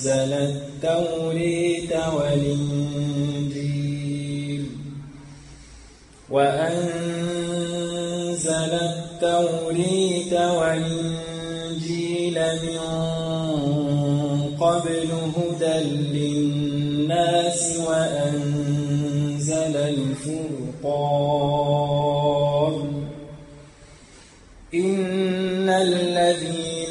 وأنزل التوريت والإنجيل. وأنزل التوريت والإنجيل من قبل هدى للناس وأنزل الفرقان. إن الذين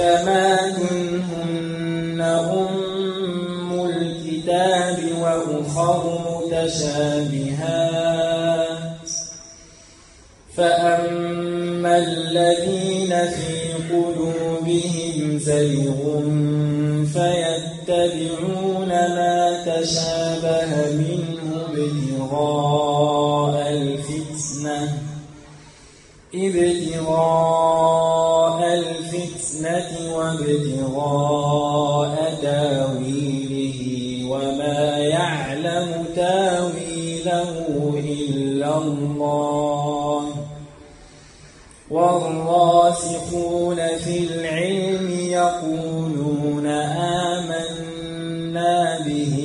محكمات هن أم الكتاب وأخر متشابهات. فأما الذين في قلوبهم زيغ فيتبعون ما تشابه منه ابتغاء الفتنة ابتغاء وابتغاء تاويله وما يعلم تاويله إلا الله. والراسخون في العلم يقولون آمنا به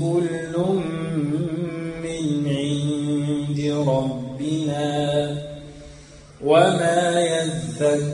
كل من عند ربنا وما يذكر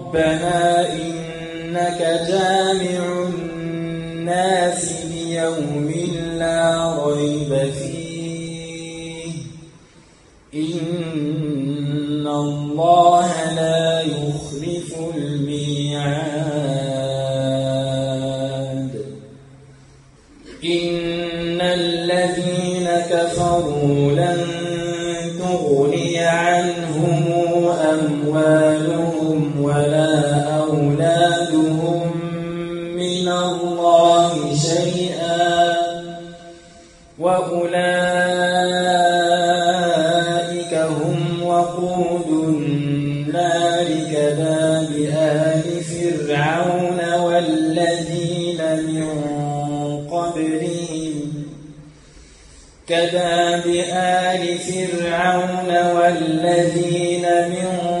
ربنا إنك جامع الناس ليوم لا ريب فيه. إن الله لا يخلف الميعاد. إن الذين كفروا لن تغني عنهم أموالهم ولا أولادهم من الله شيئا وأولئك هم وقود النار كذاب آل فرعون والذين من قبلهم كذاب آل فرعون والذين من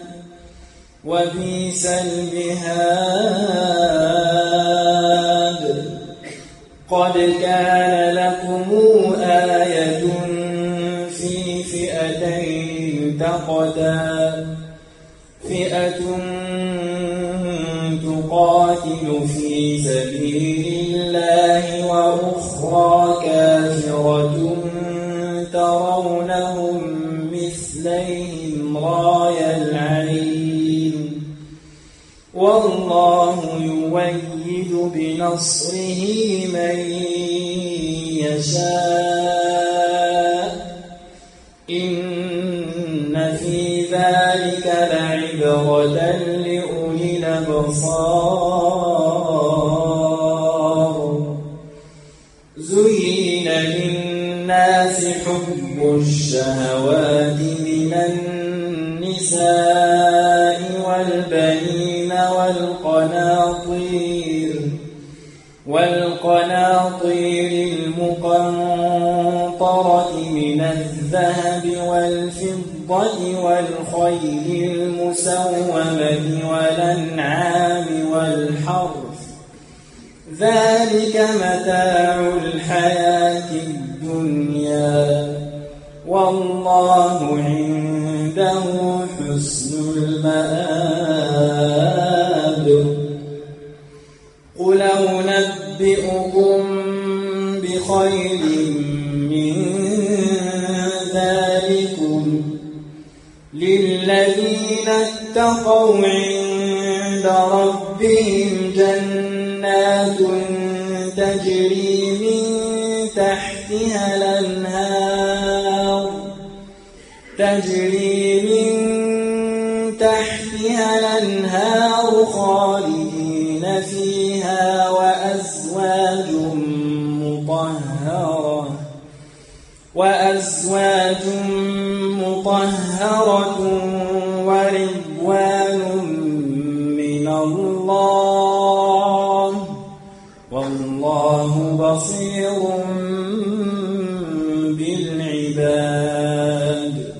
وبئس المهاد. قد كان لكم آية في فئتين التقتا فئة تقاتل في سبيل الله وأخرى كافرة ترونهم مثليهم راي العين. والله يويد بنصره من يشاء. إن في ذلك لعبرة لأولي الأبصار. زين للناس حب الشهوات من النساء. والقناطير والقناطير المقنطرة من الذهب والفضة والخيل المسومة والأنعام والحرث. ذلك متاع الحياة الدنيا والله عنده حسن المآب. للذين اتقوا عند ربهم جنات تجري من تحتها الأنهار تجري من تحتها الأنهار خالدين فيها وأزواج مطهرة وأزواج مطهرة بصير بالعباد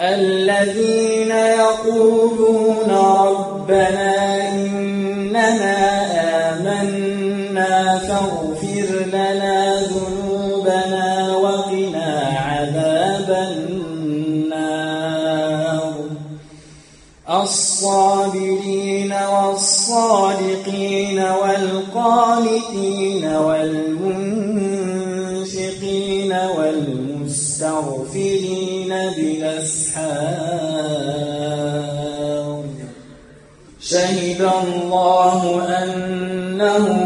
الذين يقولون ربنا إننا آمنا فاغفر لنا ذنوبنا وقنا عذاب النار الصابرين والصادقين والقانتين والمنفقين والمستغفرين بالأسحار. شهد الله أنه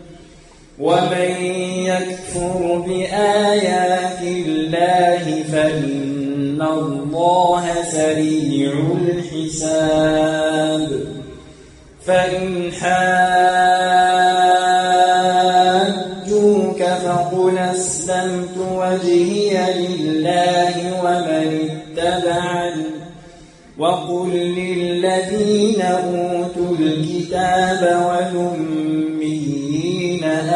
ومن يكفر بآيات الله فإن الله سريع الحساب. فإن حاجوك فقل أسلمت وجهي لله ومن اتبعني. وقل للذين أوتوا الكتاب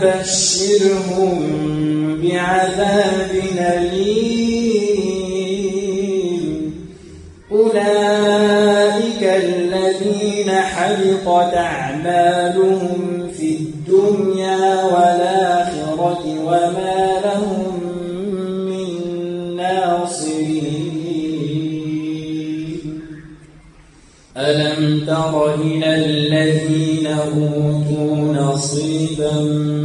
فبشرهم بعذاب أليم. أولئك الذين حبطت أعمالهم في الدنيا والآخرة وما لهم من ناصرين. ألم تر إلى الذين أوتوا نصيبا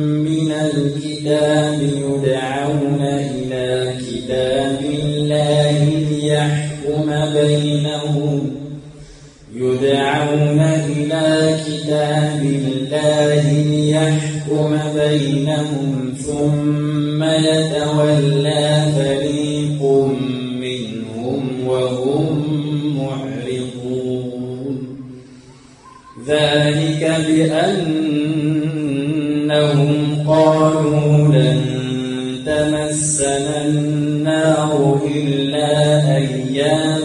الكتاب يدعون إلى كتاب الله ليحكم بينهم. يدعون إلى كتاب الله ليحكم بينهم. ثم يتولى فريق منهم وهم معرضون. ذلك بأنهم قالوا لن تمسنا النار إلا أياما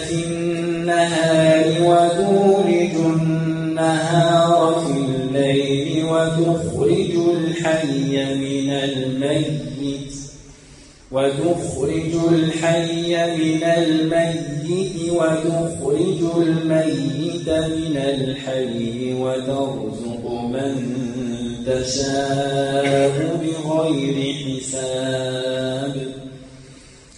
في النهار وتولج النهار في الليل وتخرج الحي من الميت وتخرج الحي من الميت وتخرج الميت من الحي وترزق من تشاء بغير حساب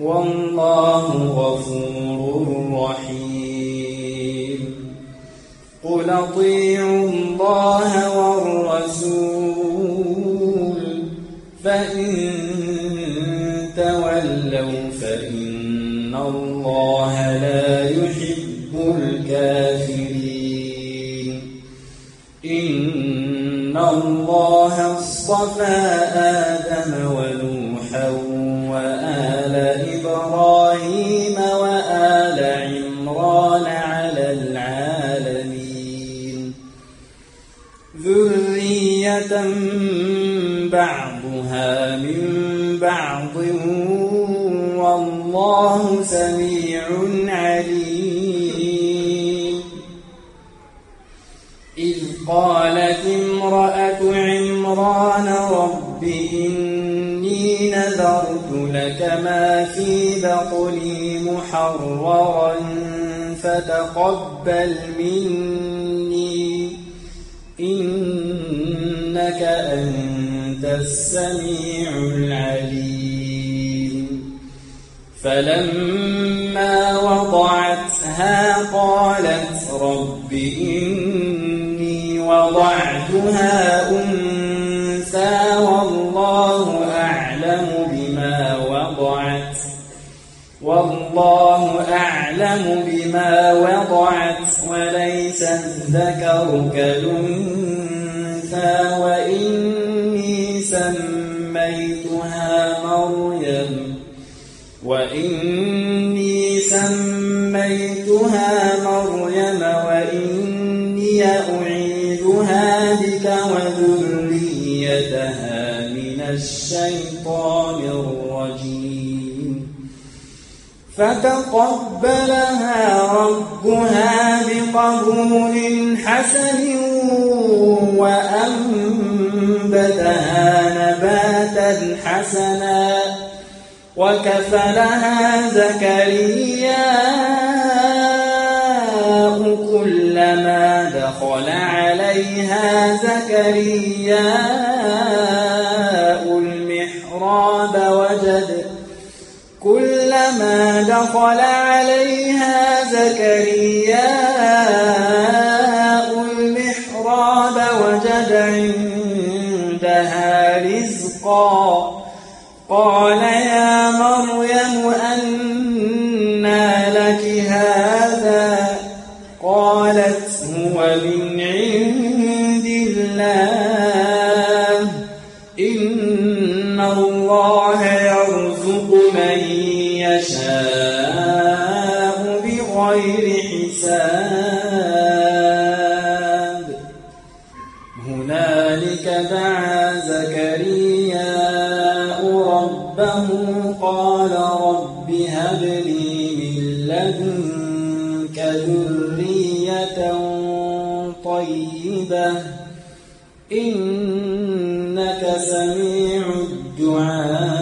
والله غفور رحيم. قل أطيعوا الله والرسول فإن تولوا فإن الله لا يحب الكافرين. إن الله اصطفى آدم ونوحا عمران رب إني نذرت لك ما في بطني محررا فتقبل مني. إنك أنت السميع العليم. فلما وضعتها قالت رب إني وضعتها والله أعلم بما وضعت. والله أعلم بما وضعت وليس الذكر كالأنثى وإني سميتها مريم. وإني سميتها مريم الشيطان الرجيم. فتقبلها ربها بقبول حسن وأنبتها نباتا حسنا وكفلها زكريا كلما دخل عليها زكريا المحراب وجد كلما دخل عليها زكريا المحراب وجد عندها رزقا. قال يا مريم أنى بغير حساب. هنالك دعا زكرياء ربه قال رب هب لي من لدنك ذرية طيبة. إنك سميع الدعاء.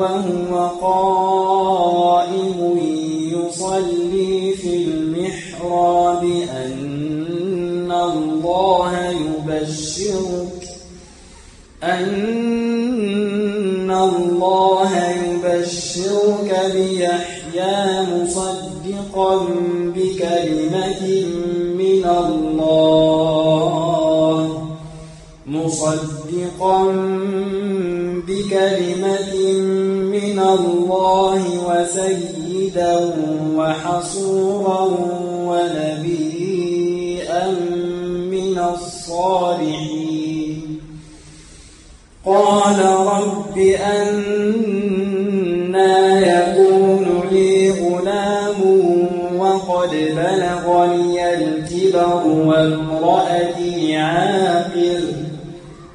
وهو قائم يصلي في المحراب أن الله يبشرك أن الله يبشرك بيحيى مصدقا بكلمة من الله مصدقا الله وسيدا وحصورا ونبيا من الصالحين. قال رب أنا يكون لي غلام وقد بلغني الكبر وامرأتي عاقر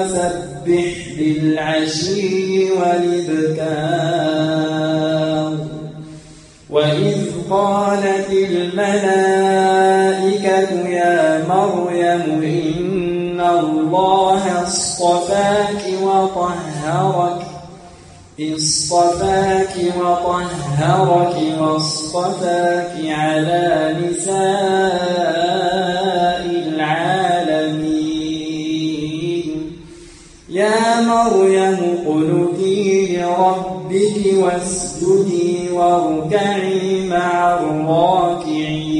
وسبح بالعشي والإبكار. وإذ قالت الملائكة يا مريم إن الله اصطفاك وطهرك اصطفاك وطهرك واصطفاك على نساء مريم قلتي لربك واسجدي واركعي مع الراكعين.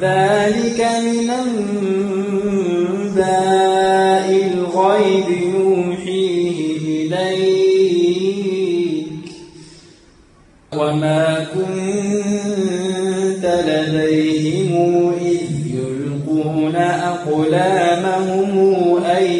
ذلك من أنباء الغيب نوحيه إليك. وما كنت لديهم إذ يلقون أقلامهم يكفل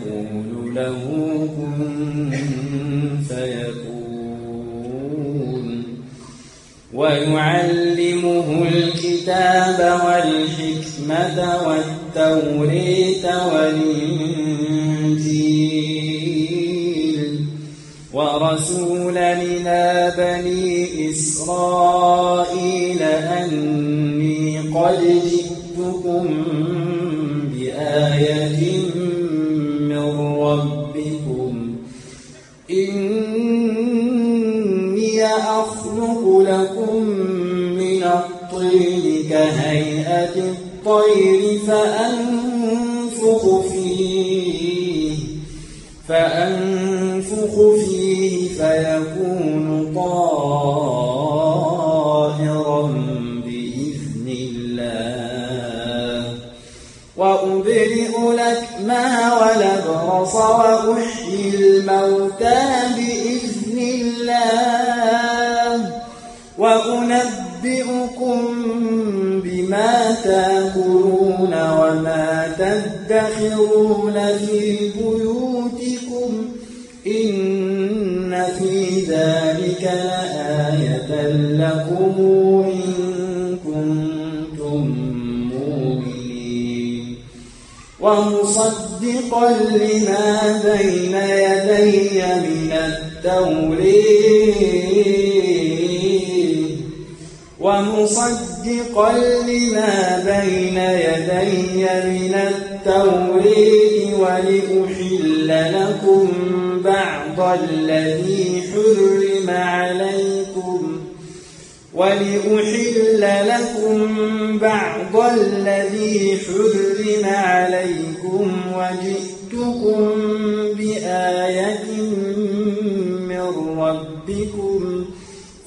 له كن فيكون. ويعلمه الكتاب والحكمة والتوريت والإنجيل. ورسولا إلى بني إسرائيل أني قد جئتكم لكم من الطين كهيئة الطير فأنفخ فيه فأنفخ فيه فيكون طائرا تدخرون في بيوتكم إن في ذلك لآية لكم إن كنتم مؤمنين. ومصدقا لما بين يدي من التوريد ومصدقا لما بين يدي من التوريد ولأحل لكم بعض الذي حرم عليكم ولأحل لكم بعض الذي حرم عليكم وجئت جئتكم بآية من ربكم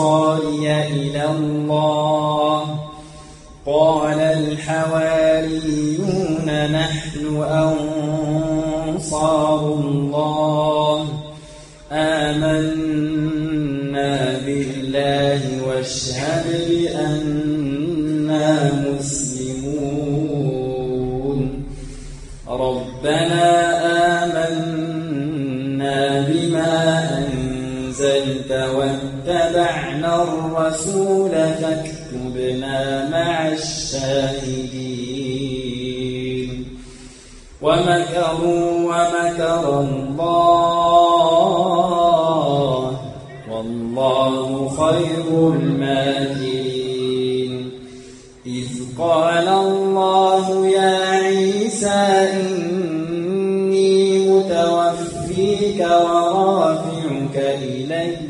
أنصاري إلى الله. قال الحواريون نحن أنصار الله. آمنا بالله واشهد بأننا واتبعنا الرسول فاكتبنا مع الشاهدين. ومكروا ومكر الله والله خير الماكرين. إذ قال الله يا عيسى إني متوفيك ورافعك إلي.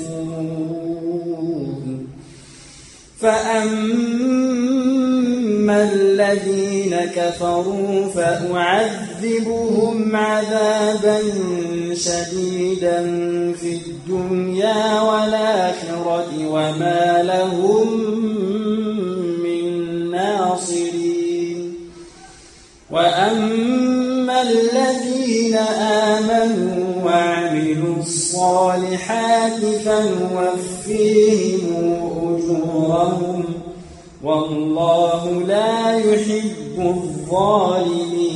فأما الذين كفروا فأعذبهم عذابا شديدا في الدنيا والآخرة وما لهم من ناصرين وأما الذين آمنوا وعملوا الصالحات فنوفيهم أجورهم والله لا يحب الظالمين